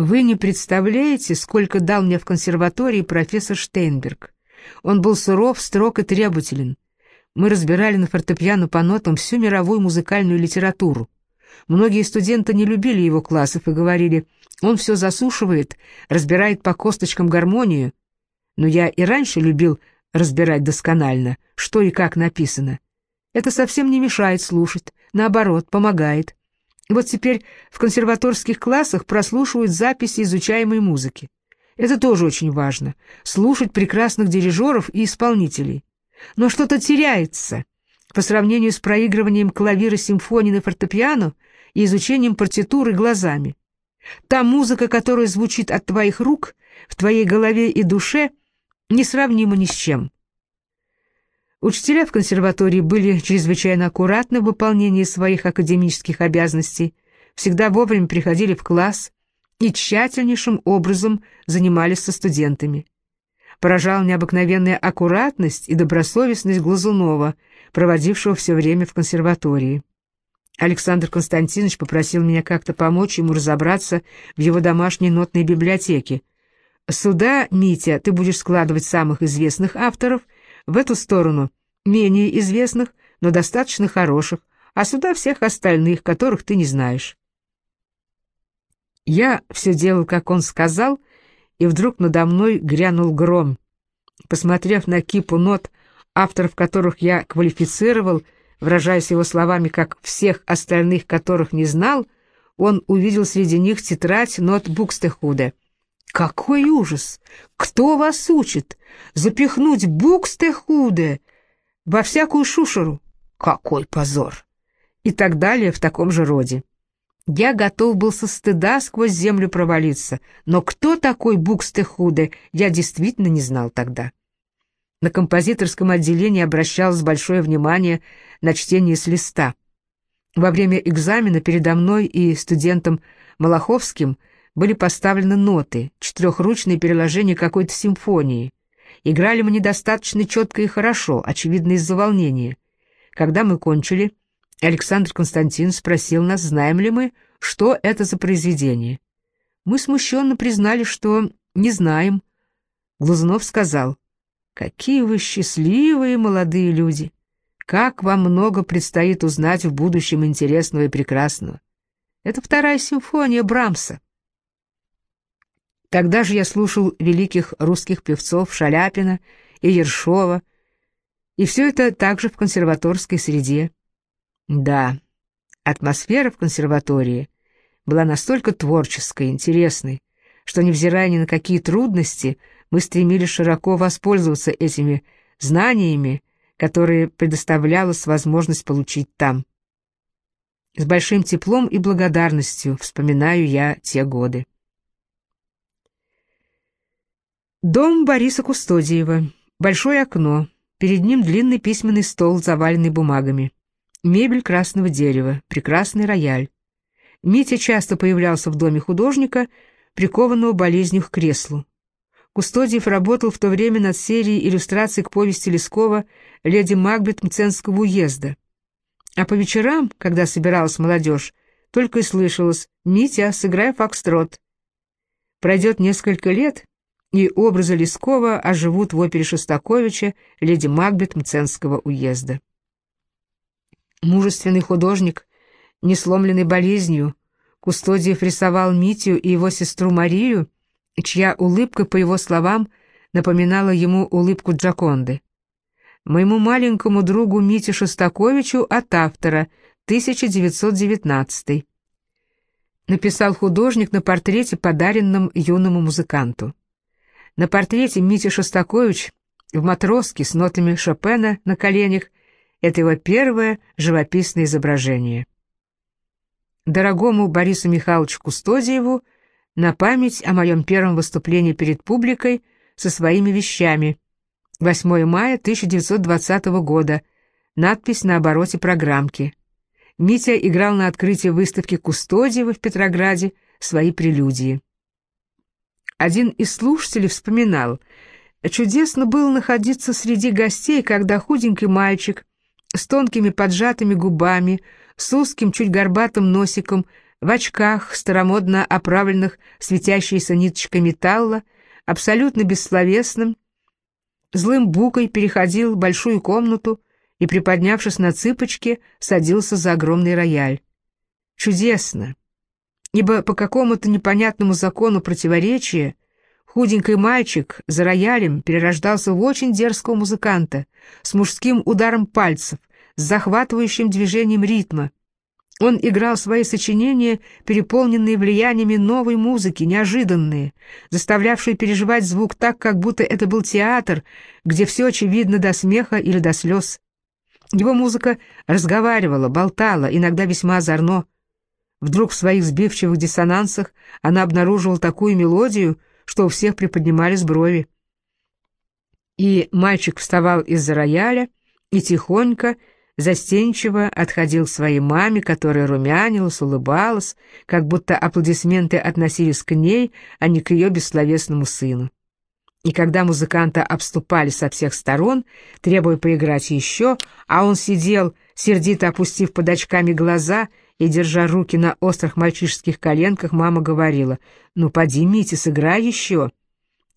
Вы не представляете, сколько дал мне в консерватории профессор Штейнберг. Он был суров, строг и требователен. Мы разбирали на фортепиано по нотам всю мировую музыкальную литературу. Многие студенты не любили его классов и говорили, он все засушивает, разбирает по косточкам гармонию. Но я и раньше любил разбирать досконально, что и как написано. Это совсем не мешает слушать, наоборот, помогает. Вот теперь в консерваторских классах прослушивают записи изучаемой музыки. Это тоже очень важно — слушать прекрасных дирижеров и исполнителей. Но что-то теряется по сравнению с проигрыванием клавира симфонии на фортепиано и изучением партитуры глазами. Та музыка, которая звучит от твоих рук, в твоей голове и душе, несравнима ни с чем. Учителя в консерватории были чрезвычайно аккуратны в выполнении своих академических обязанностей, всегда вовремя приходили в класс и тщательнейшим образом занимались со студентами. Поражала необыкновенная аккуратность и добросовестность Глазунова, проводившего все время в консерватории. Александр Константинович попросил меня как-то помочь ему разобраться в его домашней нотной библиотеке. «Сюда, Митя, ты будешь складывать самых известных авторов — в эту сторону менее известных, но достаточно хороших, а сюда всех остальных, которых ты не знаешь. Я все делал, как он сказал, и вдруг надо мной грянул гром. Посмотрев на кипу нот, авторов которых я квалифицировал, выражаясь его словами, как всех остальных, которых не знал, он увидел среди них тетрадь нот Букстехуде — какой ужас! Кто вас учит? Запихнуть букстехуде во всякую шушеру? Какой позор! И так далее в таком же роде. Я готов был со стыда сквозь землю провалиться, но кто такой Букстехуде, я действительно не знал тогда. На композиторском отделении обращалось большое внимание на чтение с листа. Во время экзамена передо мной и студентом Малаховским были поставлены ноты, четырехручные переложения какой-то симфонии. Играли мы недостаточно четко и хорошо, очевидно из-за волнения. Когда мы кончили, Александр Константин спросил нас, знаем ли мы, что это за произведение. Мы смущенно признали, что не знаем. Глазунов сказал, «Какие вы счастливые молодые люди! Как вам много предстоит узнать в будущем интересного и прекрасного! Это вторая симфония Брамса. Тогда же я слушал великих русских певцов Шаляпина и Ершова, и все это также в консерваторской среде. Да, атмосфера в консерватории была настолько творческой, интересной, что, невзирая ни на какие трудности, мы стремились широко воспользоваться этими знаниями, которые предоставлялась возможность получить там. С большим теплом и благодарностью вспоминаю я те годы. Дом Бориса Кустодиева. Большое окно. Перед ним длинный письменный стол, заваленный бумагами. Мебель красного дерева. Прекрасный рояль. Митя часто появлялся в доме художника, прикованного болезнью к креслу. Кустодиев работал в то время над серией иллюстраций к повести Лескова «Леди Макбет Мценского уезда». А по вечерам, когда собиралась молодежь, только и слышалось «Митя, сыграй фокстрот». Пройдет несколько лет, и образы Лескова оживут в опере Шостаковича «Леди Макбет Мценского уезда». Мужественный художник, не сломленный болезнью, Кустодиев рисовал Митю и его сестру Марию, чья улыбка, по его словам, напоминала ему улыбку Джаконды. «Моему маленькому другу Мите Шостаковичу от автора, 1919 написал художник на портрете, подаренном юному музыканту. На портрете Митя Шостакович в матроске с нотами Шопена на коленях — это его первое живописное изображение. Дорогому Борису Михайловичу Кустодиеву на память о моем первом выступлении перед публикой со своими вещами. 8 мая 1920 года. Надпись на обороте программки. Митя играл на открытии выставки Кустодиева в Петрограде свои прелюдии. Один из слушателей вспоминал, чудесно было находиться среди гостей, когда худенький мальчик с тонкими поджатыми губами, с узким, чуть горбатым носиком, в очках, старомодно оправленных светящейся ниточкой металла, абсолютно бессловесным, злым букой переходил большую комнату и, приподнявшись на цыпочки, садился за огромный рояль. Чудесно! Ибо по какому-то непонятному закону противоречия худенький мальчик за роялем перерождался в очень дерзкого музыканта, с мужским ударом пальцев, с захватывающим движением ритма, он играл свои сочинения, переполненные влияниями новой музыки, неожиданные, заставлявшие переживать звук так, как будто это был театр, где все очевидно до смеха или до слез. Его музыка разговаривала, болтала, иногда весьма озорно. Вдруг в своих сбивчивых диссонансах она обнаруживала такую мелодию, что у всех приподнимались брови. И мальчик вставал из-за рояля и тихонько, застенчиво отходил к своей маме, которая румянилась, улыбалась, как будто аплодисменты относились к ней, а не к ее бессловесному сыну. И когда музыканта обступали со всех сторон, требуя поиграть еще, а он сидел, сердито опустив под очками глаза и держа руки на острых мальчишеских коленках, мама говорила, «Ну, поди, Митя, сыграй еще».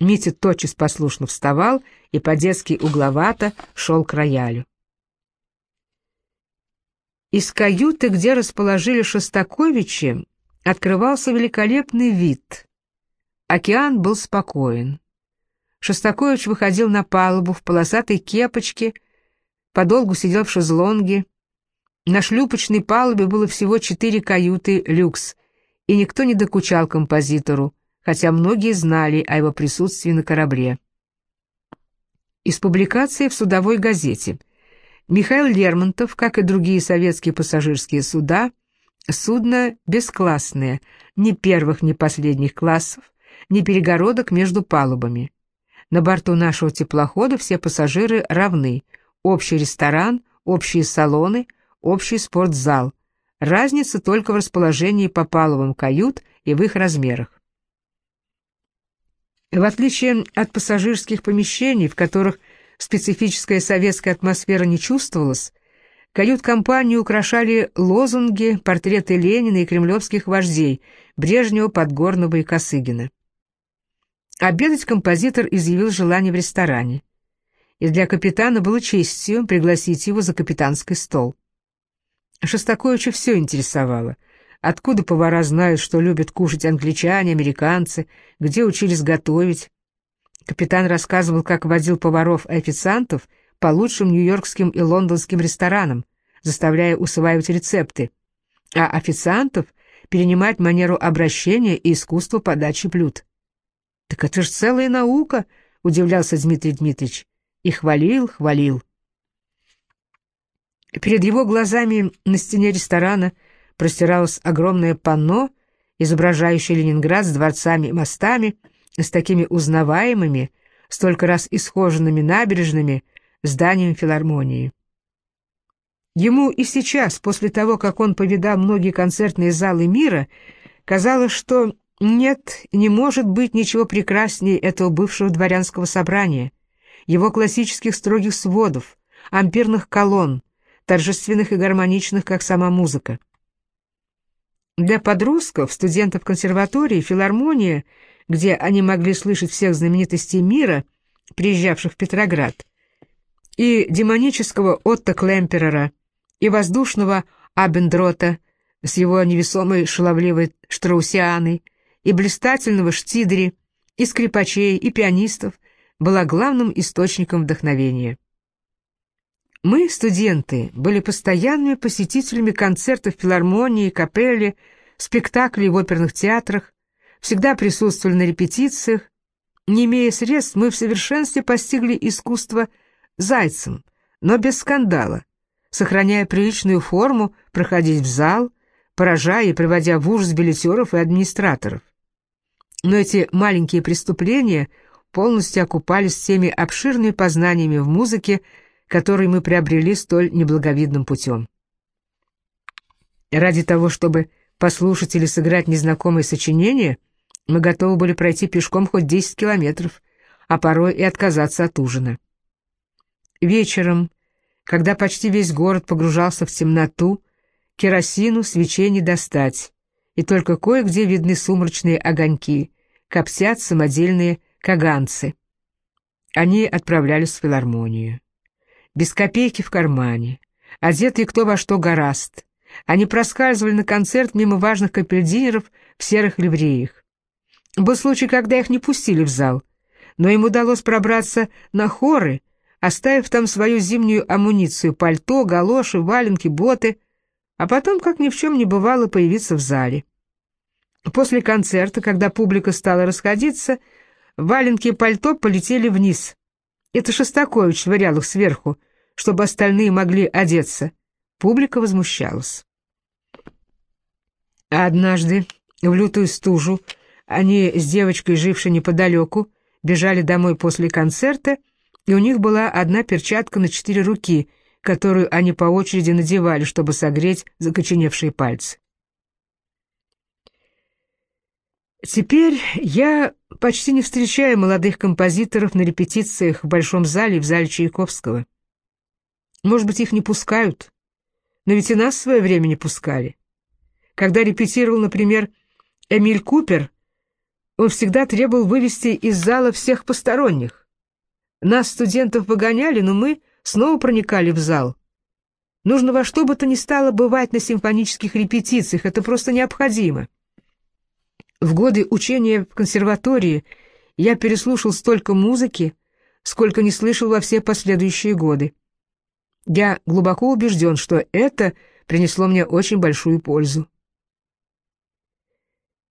Митя тотчас послушно вставал и по-детски угловато шел к роялю. Из каюты, где расположили Шостаковичи, открывался великолепный вид. Океан был спокоен. Шостакович выходил на палубу в полосатой кепочке, подолгу сидел в шезлонге. На шлюпочной палубе было всего четыре каюты «Люкс», и никто не докучал композитору, хотя многие знали о его присутствии на корабле. Из публикации в судовой газете – Михаил Лермонтов, как и другие советские пассажирские суда, судно бесклассное, ни первых, ни последних классов, ни перегородок между палубами. На борту нашего теплохода все пассажиры равны. Общий ресторан, общие салоны, общий спортзал. Разница только в расположении по палубам кают и в их размерах. В отличие от пассажирских помещений, в которых специфическая советская атмосфера не чувствовалась, кают-компанию украшали лозунги, портреты Ленина и кремлевских вождей Брежнева, Подгорного и Косыгина. Обедать композитор изъявил желание в ресторане, и для капитана было честью пригласить его за капитанский стол. Шостаковича все интересовало. Откуда повара знают, что любят кушать англичане, американцы, где учились готовить, Капитан рассказывал, как водил поваров и официантов по лучшим нью-йоркским и лондонским ресторанам, заставляя усваивать рецепты, а официантов перенимать манеру обращения и искусство подачи блюд. «Так это же целая наука!» — удивлялся Дмитрий Дмитриевич. И хвалил, хвалил. Перед его глазами на стене ресторана простиралось огромное панно, изображающее Ленинград с дворцами и мостами, с такими узнаваемыми, столько раз исхоженными набережными, зданием филармонии. Ему и сейчас, после того, как он повидал многие концертные залы мира, казалось, что нет, не может быть ничего прекраснее этого бывшего дворянского собрания, его классических строгих сводов, ампирных колонн, торжественных и гармоничных, как сама музыка. Для подростков, студентов консерватории, филармония — где они могли слышать всех знаменитостей мира, приезжавших в Петроград, и демонического Отто Клемперера, и воздушного Абендрота с его невесомой шаловливой штраусианой, и блистательного Штидри, и скрипачей, и пианистов, была главным источником вдохновения. Мы, студенты, были постоянными посетителями концертов в филармонии, капелле, спектаклей в оперных театрах, всегда присутствовали на репетициях. Не имея средств, мы в совершенстве постигли искусство зайцем, но без скандала, сохраняя приличную форму, проходить в зал, поражая и приводя в ужас билетеров и администраторов. Но эти маленькие преступления полностью окупались теми обширными познаниями в музыке, которые мы приобрели столь неблаговидным путем. Ради того, чтобы послушать или сыграть незнакомое сочинение, мы готовы были пройти пешком хоть 10 километров, а порой и отказаться от ужина. Вечером, когда почти весь город погружался в темноту, керосину свечей не достать, и только кое-где видны сумрачные огоньки, коптят самодельные каганцы. Они отправлялись в филармонию. Без копейки в кармане, одетые кто во что гораст. Они проскальзывали на концерт мимо важных капельдинеров в серых ливреях. Был случай, когда их не пустили в зал, но им удалось пробраться на хоры, оставив там свою зимнюю амуницию, пальто, галоши, валенки, боты, а потом, как ни в чем не бывало, появиться в зале. После концерта, когда публика стала расходиться, валенки и пальто полетели вниз. Это Шостакович швырял их сверху, чтобы остальные могли одеться. Публика возмущалась. А однажды, в лютую стужу, они с девочкой, жившей неподалеку, бежали домой после концерта, и у них была одна перчатка на четыре руки, которую они по очереди надевали, чтобы согреть закоченевшие пальцы. Теперь я почти не встречаю молодых композиторов на репетициях в Большом зале в зале Чайковского. Может быть, их не пускают, но ведь и нас в свое время не пускали. Когда репетировал, например, Эмиль Купер, он всегда требовал вывести из зала всех посторонних. Нас, студентов, выгоняли, но мы снова проникали в зал. Нужно во что бы то ни стало бывать на симфонических репетициях, это просто необходимо. В годы учения в консерватории я переслушал столько музыки, сколько не слышал во все последующие годы. Я глубоко убежден, что это принесло мне очень большую пользу.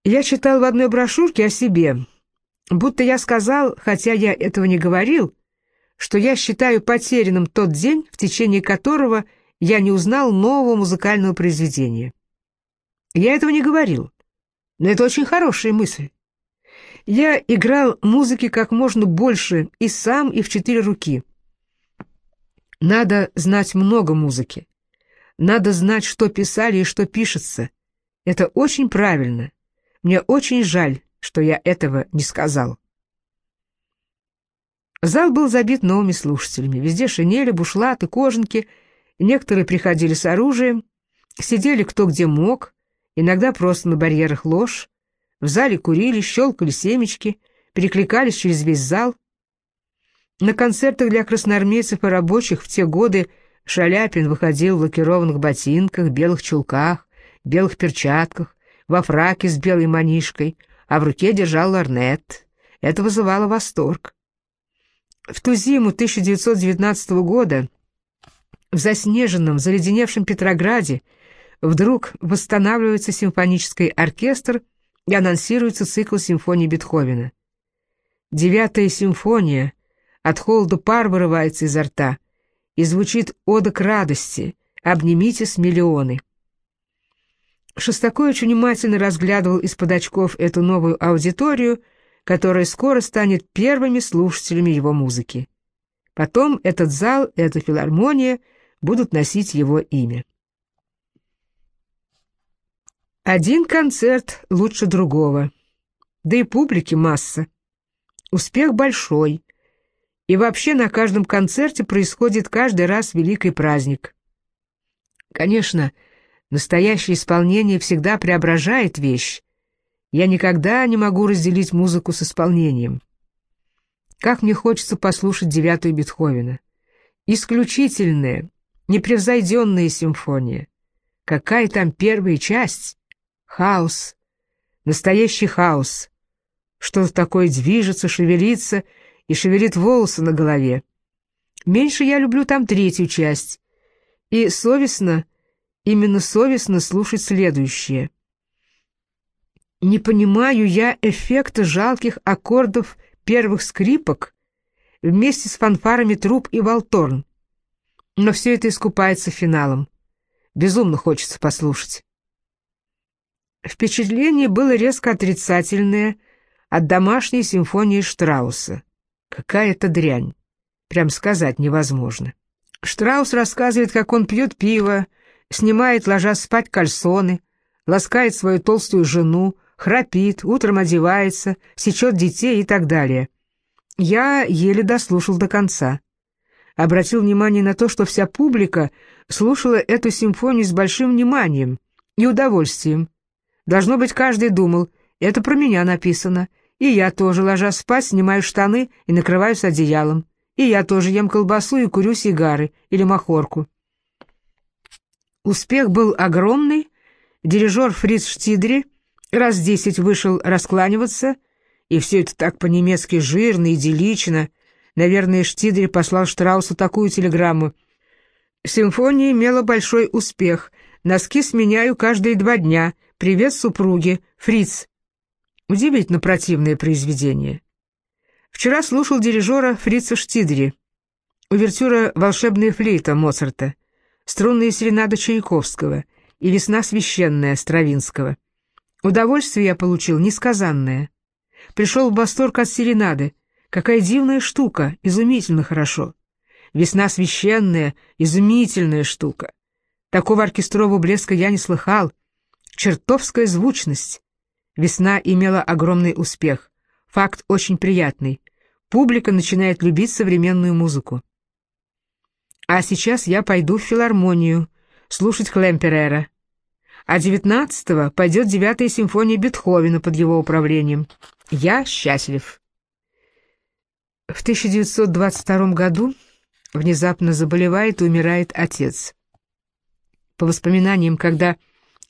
Я читал в одной брошюрке о себе, будто я сказал, хотя я этого не говорил, что я считаю потерянным тот день, в течение которого я не узнал нового музыкального произведения. Я этого не говорил. Но это очень хорошая мысль. Я играл музыки как можно больше и сам, и в четыре руки. Надо знать много музыки. Надо знать, что писали и что пишется. Это очень правильно. Мне очень жаль, что я этого не сказал. Зал был забит новыми слушателями. Везде шинели, бушлаты, кожанки. Некоторые приходили с оружием, сидели кто где мог, иногда просто на барьерах ложь, в зале курили, щелкали семечки, перекликались через весь зал. На концертах для красноармейцев и рабочих в те годы Шаляпин выходил в лакированных ботинках, белых чулках, белых перчатках, во фраке с белой манишкой, а в руке держал ларнет. Это вызывало восторг. В ту зиму 1919 года в заснеженном, заледеневшем Петрограде Вдруг восстанавливается симфонический оркестр и анонсируется цикл симфоний Бетховена. Девятая симфония от холода пар вырывается изо рта и звучит ода радости «Обнимитесь, миллионы». Шостакович внимательно разглядывал из-под очков эту новую аудиторию, которая скоро станет первыми слушателями его музыки. Потом этот зал, эта филармония будут носить его имя. Один концерт лучше другого. Да и публики масса. Успех большой. И вообще на каждом концерте происходит каждый раз великий праздник. Конечно, настоящее исполнение всегда преображает вещь. Я никогда не могу разделить музыку с исполнением. Как мне хочется послушать девятую Бетховена. Исключительная, непревзойденная симфония. Какая там первая часть? Хаос. Настоящий хаос. Что-то такое движется, шевелится и шевелит волосы на голове. Меньше я люблю там третью часть. И совестно, именно совестно слушать следующее. Не понимаю я эффекта жалких аккордов первых скрипок вместе с фанфарами труб и волторн. Но все это искупается финалом. Безумно хочется послушать. Впечатление было резко отрицательное от домашней симфонии Штрауса. Какая-то дрянь. Прям сказать невозможно. Штраус рассказывает, как он пьет пиво, снимает, ложась спать, кальсоны, ласкает свою толстую жену, храпит, утром одевается, сечет детей и так далее. Я еле дослушал до конца. Обратил внимание на то, что вся публика слушала эту симфонию с большим вниманием и удовольствием, Должно быть, каждый думал, это про меня написано. И я тоже, ложась спать, снимаю штаны и накрываюсь одеялом. И я тоже ем колбасу и курю сигары или махорку. Успех был огромный. Дирижер Фриц Штидри раз десять вышел раскланиваться, и все это так по-немецки жирно, и идиллично. Наверное, Штидри послал Штраусу такую телеграмму. Симфония имела большой успех. Носки сменяю каждые два дня. Привет супруге. Фриц. Удивительно противное произведение. Вчера слушал дирижера Фрица Штидри. Увертюра «Волшебная флейта» Моцарта, струнные серенады Чайковского и «Весна священная» Стравинского. Удовольствие я получил несказанное. Пришел в восторг от серенады. Какая дивная штука, изумительно хорошо. «Весна священная», изумительная штука. Такого оркестрового блеска я не слыхал. Чертовская звучность. Весна имела огромный успех. Факт очень приятный. Публика начинает любить современную музыку. А сейчас я пойду в филармонию, слушать Клемперера. А 19-го пойдет девятая симфония Бетховена под его управлением. Я счастлив. В 1922 году внезапно заболевает и умирает отец. По воспоминаниям, когда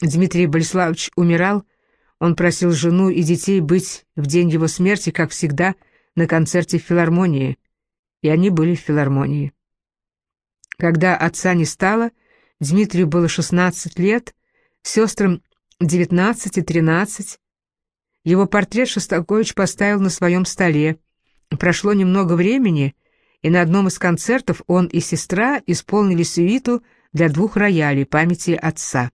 Дмитрий Болеславович умирал, он просил жену и детей быть в день его смерти, как всегда, на концерте в филармонии, и они были в филармонии. Когда отца не стало, Дмитрию было 16 лет, сестрам 19 и 13. Его портрет Шостакович поставил на своем столе. Прошло немного времени, и на одном из концертов он и сестра исполнили сюиту для двух роялей памяти отца.